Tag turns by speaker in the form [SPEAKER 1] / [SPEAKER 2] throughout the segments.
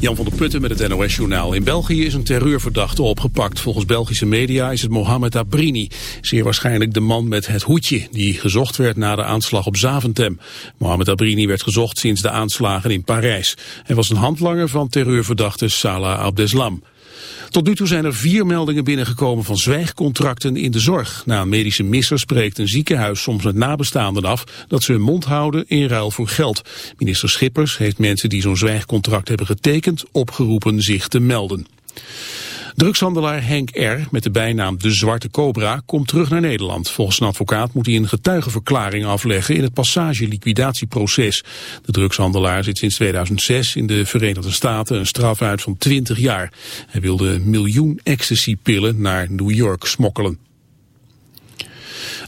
[SPEAKER 1] Jan van der Putten met het NOS-journaal. In België is een terreurverdachte opgepakt. Volgens Belgische media is het Mohamed Abrini. Zeer waarschijnlijk de man met het hoedje die gezocht werd na de aanslag op Zaventem. Mohamed Abrini werd gezocht sinds de aanslagen in Parijs. Hij was een handlanger van terreurverdachte Salah Abdeslam. Tot nu toe zijn er vier meldingen binnengekomen van zwijgcontracten in de zorg. Na een medische misser spreekt een ziekenhuis soms met nabestaanden af dat ze hun mond houden in ruil voor geld. Minister Schippers heeft mensen die zo'n zwijgcontract hebben getekend opgeroepen zich te melden. Drugshandelaar Henk R., met de bijnaam De Zwarte Cobra, komt terug naar Nederland. Volgens een advocaat moet hij een getuigenverklaring afleggen in het passage-liquidatieproces. De drugshandelaar zit sinds 2006 in de Verenigde Staten een straf uit van 20 jaar. Hij wilde miljoen ecstasy-pillen naar New York smokkelen.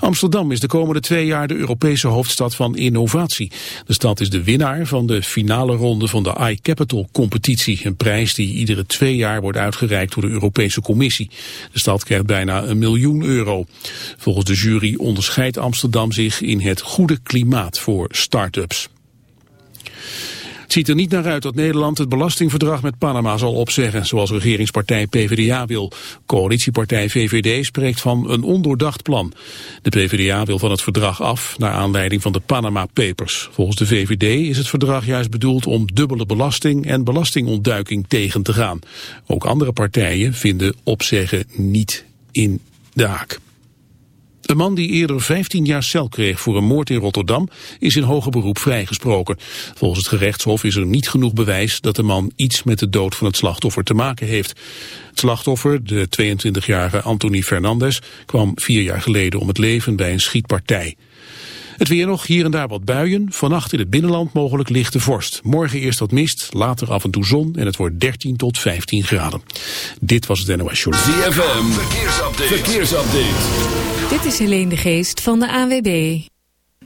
[SPEAKER 1] Amsterdam is de komende twee jaar de Europese hoofdstad van innovatie. De stad is de winnaar van de finale ronde van de iCapital competitie. Een prijs die iedere twee jaar wordt uitgereikt door de Europese Commissie. De stad krijgt bijna een miljoen euro. Volgens de jury onderscheidt Amsterdam zich in het goede klimaat voor start-ups. Het ziet er niet naar uit dat Nederland het belastingverdrag met Panama zal opzeggen, zoals regeringspartij PvdA wil. Coalitiepartij VVD spreekt van een ondoordacht plan. De PvdA wil van het verdrag af, naar aanleiding van de Panama Papers. Volgens de VVD is het verdrag juist bedoeld om dubbele belasting en belastingontduiking tegen te gaan. Ook andere partijen vinden opzeggen niet in de haak. De man die eerder 15 jaar cel kreeg voor een moord in Rotterdam is in hoger beroep vrijgesproken. Volgens het gerechtshof is er niet genoeg bewijs dat de man iets met de dood van het slachtoffer te maken heeft. Het slachtoffer, de 22-jarige Anthony Fernandez, kwam vier jaar geleden om het leven bij een schietpartij. Het weer nog, hier en daar wat buien. Vannacht in het binnenland mogelijk lichte vorst. Morgen eerst wat mist, later af en toe zon en het wordt 13 tot 15 graden. Dit was het NOS Journal.
[SPEAKER 2] ZFM, verkeersupdate. verkeersupdate.
[SPEAKER 3] Dit is Helene de Geest van de AWB.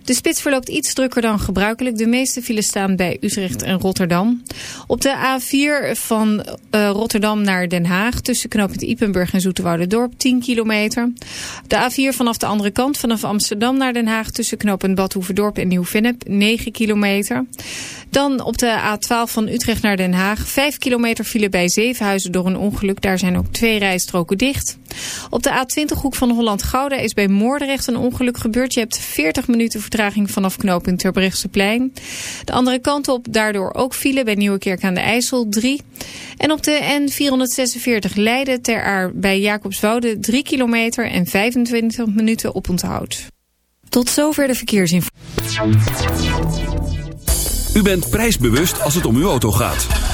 [SPEAKER 3] De spits verloopt iets drukker dan gebruikelijk. De meeste files staan bij Utrecht en Rotterdam. Op de A4 van uh, Rotterdam naar Den Haag... tussen knooppunt Ipenburg en Dorp 10 kilometer. De A4 vanaf de andere kant, vanaf Amsterdam naar Den Haag... tussen knooppunt Badhoevedorp en Nieuw-Vennep 9 kilometer. Dan op de A12 van Utrecht naar Den Haag. 5 kilometer file bij Zevenhuizen door een ongeluk. Daar zijn ook twee rijstroken dicht. Op de A20 hoek van Holland-Gouda is bij Moordrecht een ongeluk gebeurd. Je hebt 40 minuten vertraging vanaf knooppunt Terbrechtseplein. De andere kant op daardoor ook file bij Nieuwekerk aan de IJssel 3. En op de N446 Leiden ter Aar bij Jacobswoude 3 kilometer en 25 minuten op onthoud. Tot zover de verkeersinformatie.
[SPEAKER 2] U bent prijsbewust als het om uw auto gaat.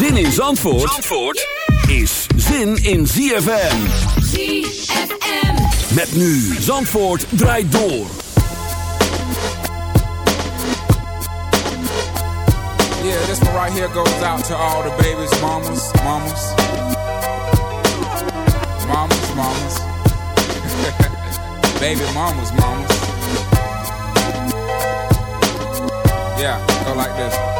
[SPEAKER 2] Zin in Zandvoort, Zandvoort is zin in ZFM.
[SPEAKER 4] ZFM.
[SPEAKER 2] Met nu Zandvoort draait door.
[SPEAKER 5] Yeah, this one right here goes out to all the babies, mamas, mamas. Mamas, mamas. Baby mamas, mamas. Yeah, go like this.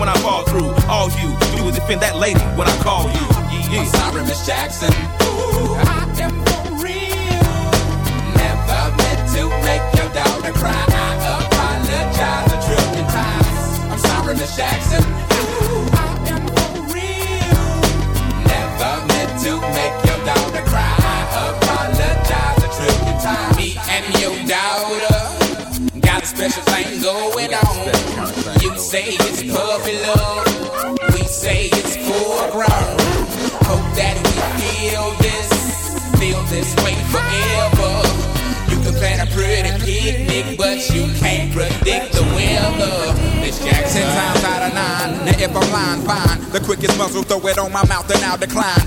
[SPEAKER 6] when I fall through. All you do is defend that lady when I call you. Yeah.
[SPEAKER 5] I'm sorry, Miss Jackson. Ooh, I am for real. Never meant to make your daughter cry. I apologize a trillion times. I'm sorry, Miss Jackson. Ooh, I am for real. Never meant to make your daughter cry. I apologize a trillion times. Me and your daughter got a special thing going on. You say it's We say it's full grown. Hope that we feel this, feel this way forever. You can plan a pretty picnic, but you can't predict the weather. Miss Jackson.
[SPEAKER 7] Times out of nine. Now if I'm lying, fine. The quickest muzzle, throw it on my mouth and I'll decline.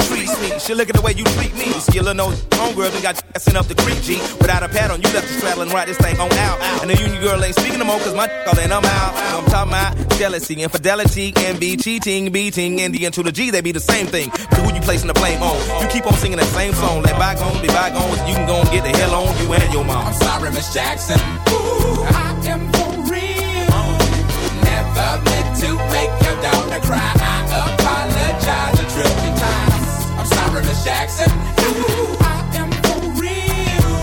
[SPEAKER 6] She look at the way you treat me. Skillin' no homegirl done got you up the creek, G. Without a pad on, you left the straddle and ride this thing on out. And the union girl ain't speaking no more, cause my all in, I'm out. I'm talking about jealousy, infidelity, envy, cheating, beating, and the to the G, they be the same thing. But who you placing the blame on? You keep on singing that same song. Let bygones be bygones. You can go and get the hell on you and your mom.
[SPEAKER 5] I'm sorry, Miss Jackson. Ooh, I am for real. Never meant to make your daughter cry. Jackson. I am for real.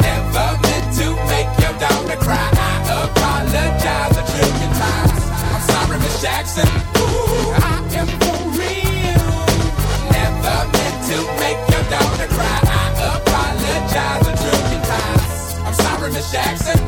[SPEAKER 5] Never meant to make your daughter cry. I apologize a times. I'm sorry, Miss Jackson. I am for real. Never meant to make your daughter cry. I apologize a times. I'm sorry, Miss Jackson.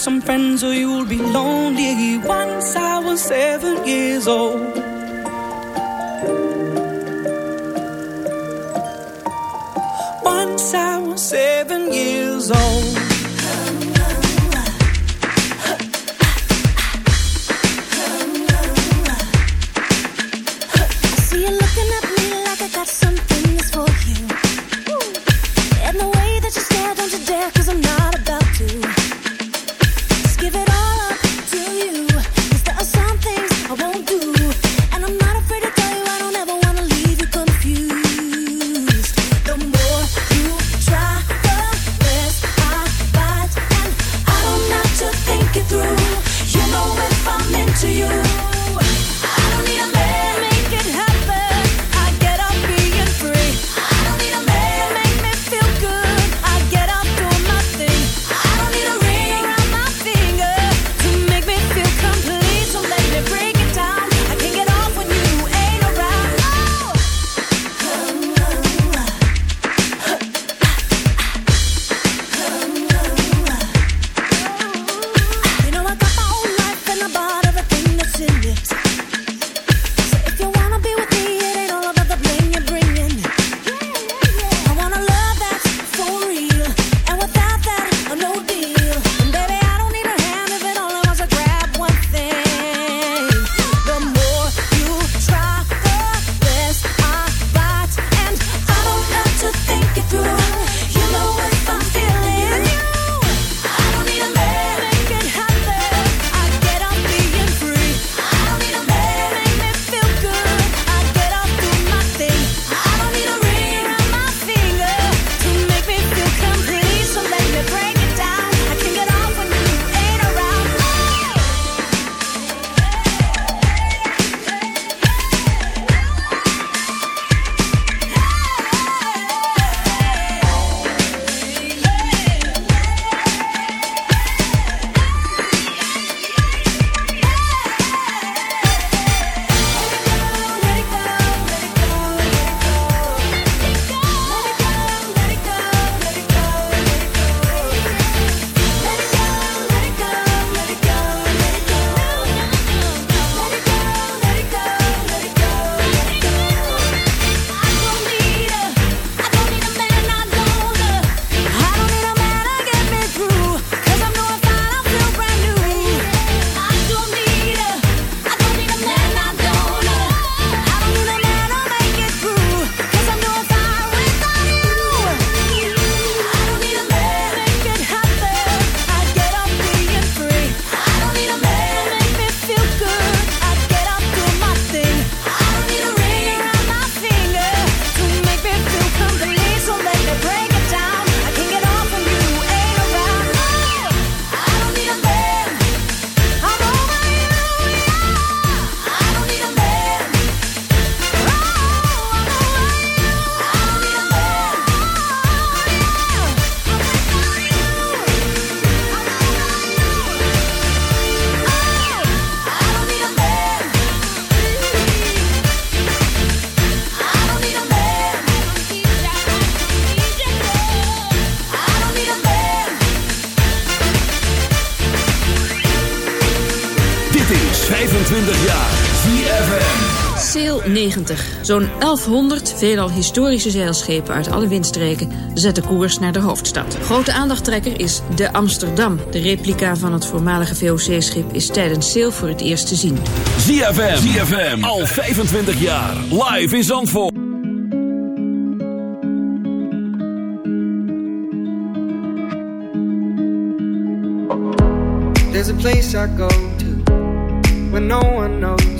[SPEAKER 8] some friends or
[SPEAKER 9] you
[SPEAKER 10] Zo'n 1100, veelal historische zeilschepen uit alle windstreken, zetten koers naar de hoofdstad. Grote aandachttrekker is de Amsterdam. De replica van het voormalige VOC-schip is tijdens sail voor het eerst te zien.
[SPEAKER 2] ZFM, ZFM, al 25 jaar, live in Zandvoort.
[SPEAKER 11] There's a place I go to when no one knows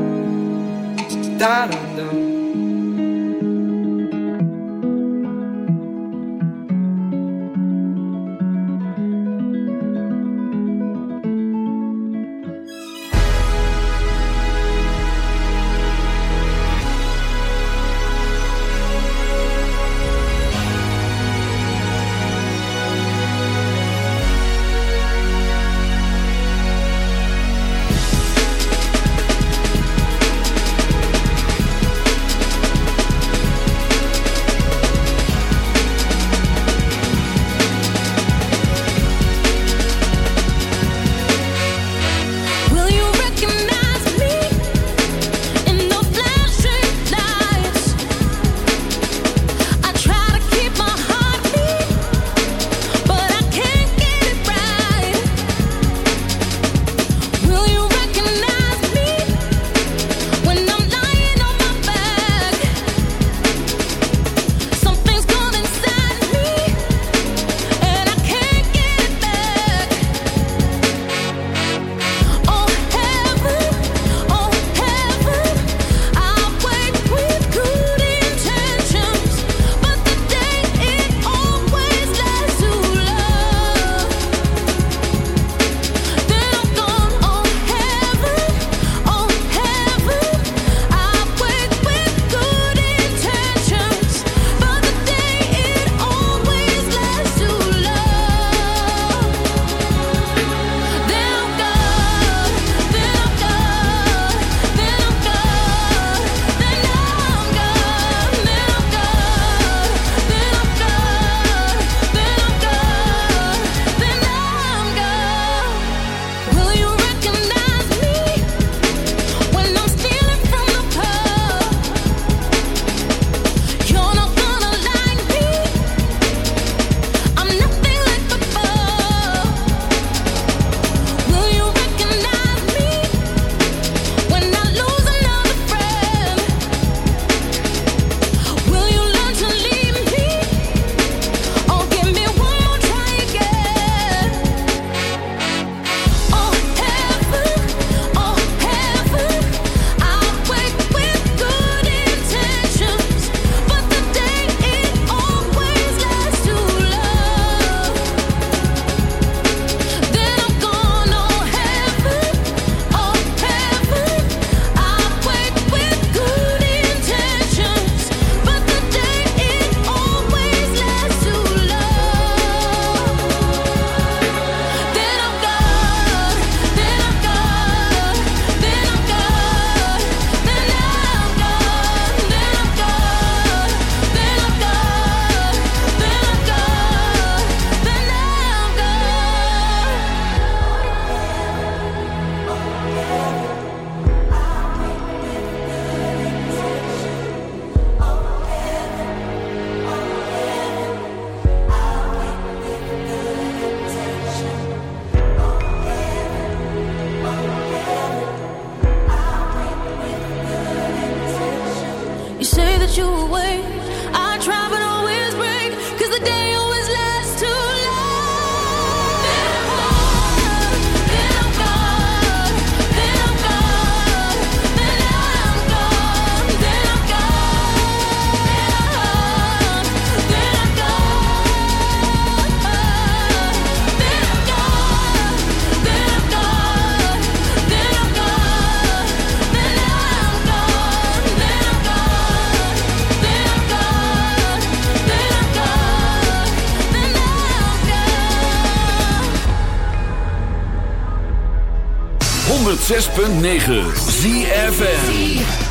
[SPEAKER 11] Da dum dum.
[SPEAKER 2] 106.9
[SPEAKER 12] ZFN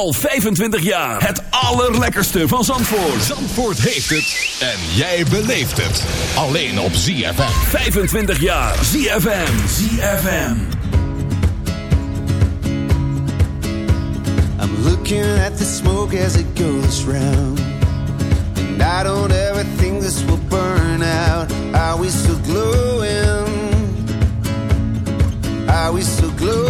[SPEAKER 2] Al 25 jaar. Het allerlekkerste van Zandvoort.
[SPEAKER 13] Zandvoort heeft het. En jij beleeft het. Alleen op ZFM.
[SPEAKER 2] 25 jaar. ZFM. ZFM.
[SPEAKER 14] I'm looking at the smoke as it goes round. And I don't ever think this will burn out. Are we still glowing? Are we still glowing?